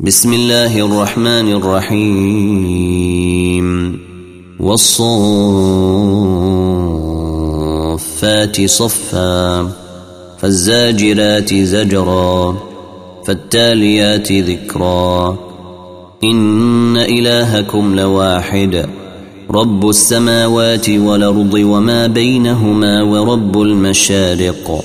بسم الله الرحمن الرحيم. والصفات صفا فالزاجرات زجرا فالتاليات ذكرا. إن إلهكم لواحد رب السماوات والأرض وما بينهما ورب المشارق.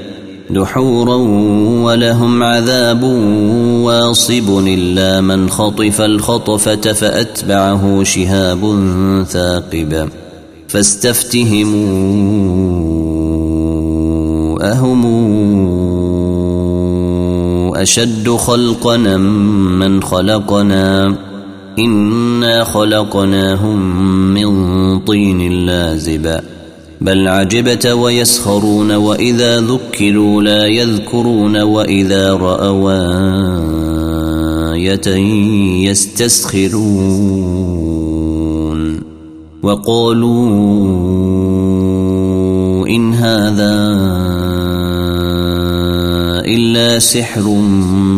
دحورا ولهم عذاب واصب إلا من خطف الخطفة فأتبعه شهاب ثاقب فاستفتهموا أهم أشد خلقنا من خلقنا إنا خلقناهم من طين لازب بل عجبت ويسخرون وإذا ذكروا لا يذكرون وإذا رأوا آية يستسخرون وقالوا إن هذا إلا سحر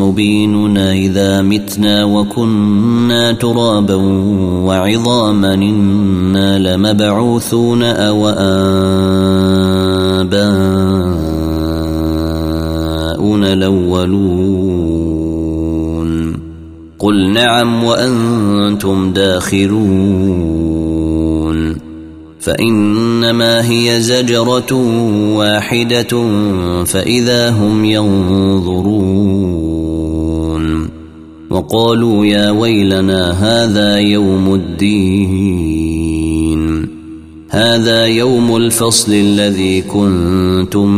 مبين إذا متنا وكنا ترابا وعظاما إنا لمبعوثون أو آباؤنا الأولون. قل نعم وأنتم داخرون فإنما هي زجرة واحدة فإذا هم ينظرون. وقالوا يا ويلنا هذا يوم الدين. هذا يوم الفصل الذي كنتم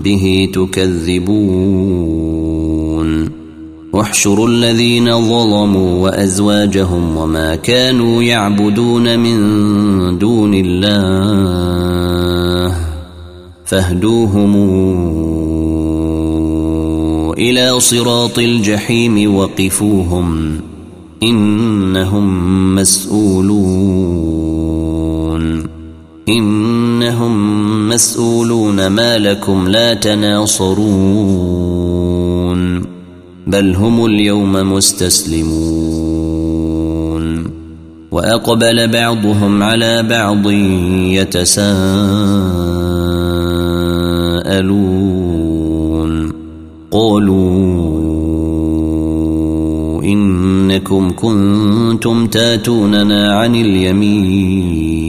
به تكذبون. واحشروا الذين ظلموا وأزواجهم وما كانوا يعبدون من دون الله. فاهدوهم إلى صراط الجحيم وقفوهم إنهم مسؤولون إنهم مسؤولون ما لكم لا تناصرون بل هم اليوم مستسلمون وأقبل بعضهم على بعض يتساءلون انكم كنتم تاتوننا عن اليمين.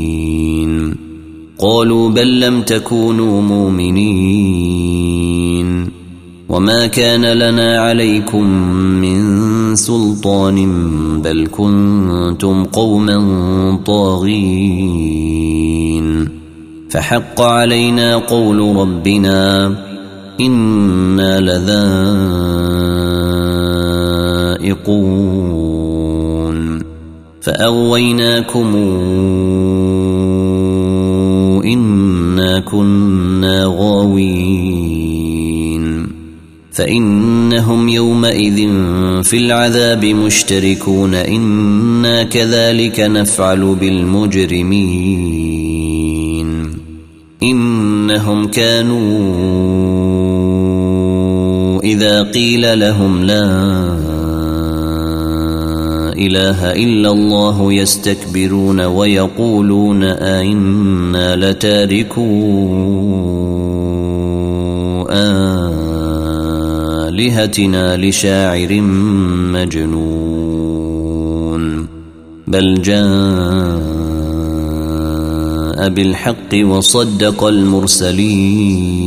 قالوا بل لم تكونوا مؤمنين. وما كان لنا عليكم من سلطان بل كنتم قوما طاغين. فحق علينا قول ربنا إنا لذائقون. فاغويناكم انا كنا غاوين فانهم يومئذ في العذاب مشتركون أنا كذلك نفعل بالمجرمين انهم كانوا اذا قيل لهم لا إله إلا الله يستكبرون ويقولون آئنا لتاركوا آلهتنا لشاعر مجنون بل جاء بالحق وصدق المرسلين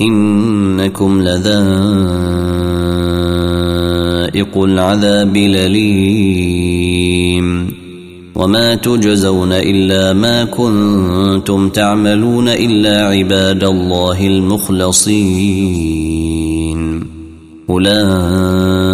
إنكم لذائق العذاب الأليم. وما تجزون إلا ما كنتم تعملون إلا عباد الله المخلصين. أولئك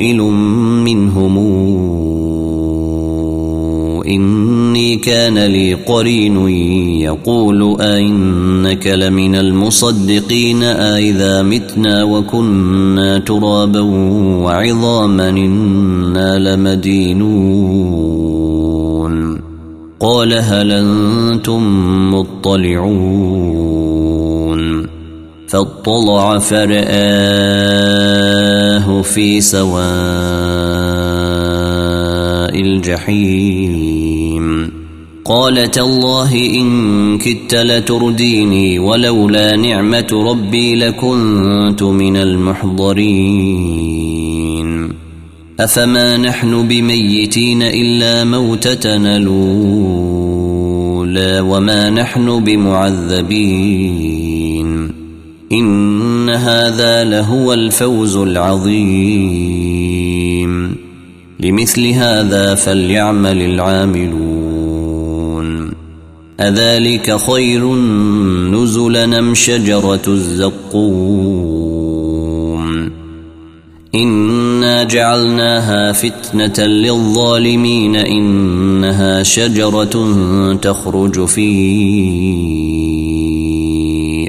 قائل منهم. إني كان لي قرين يقول أئنك لمن المصدقين أئذا متنا وكنا ترابا وعظاما إنا لمدينون. قال هل أنتم مطلعون؟ فاطلع فرآه في سواء الجحيم. قال تالله إن كدت لترديني ولولا نعمة ربي لكنت من المحضرين. أفما نحن بميتين إلا موتتنا الأولى وما نحن بمعذبين. إن هذا لهو الفوز العظيم. لمثل هذا فليعمل العاملون. أذلك خير نزلا أم شجرة الزقوم؟ إنا جعلناها فتنة للظالمين إنها شجرة تخرج في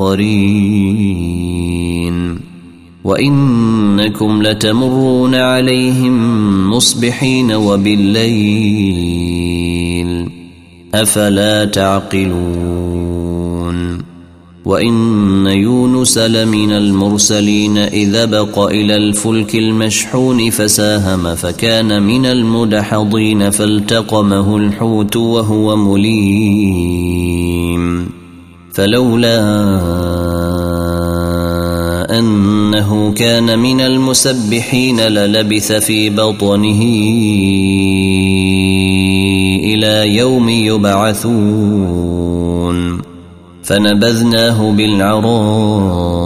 الآخرين وإنكم لتمرون عليهم مصبحين وبالليل. أفلا تعقلون. وإن يونس لمن المرسلين اذا بق إلى الفلك المشحون فساهم فكان من المدحضين فالتقمه الحوت وهو مليم. فلولا أنه كان من المسبحين للبث في بطنه إلى يوم يبعثون فنبذناه بالعراء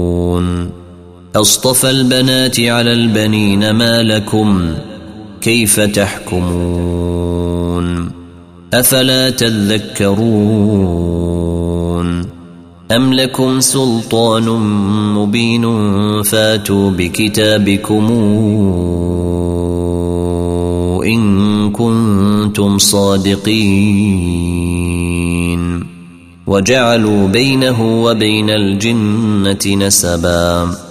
أصطفى البنات على البنين ما لكم كيف تحكمون؟ أفلا تذكرون؟ أم لكم سلطان مبين فاتوا بكتابكم إن كنتم صادقين. وجعلوا بينه وبين الجنة نسبا.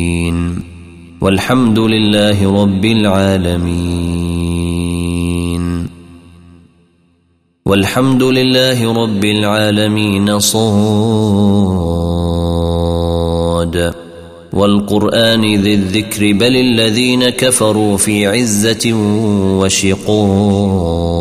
والحمد لله رب العالمين. والحمد لله رب العالمين صاد. والقرآن ذي الذكر بل الذين كفروا في عزة وشقاق.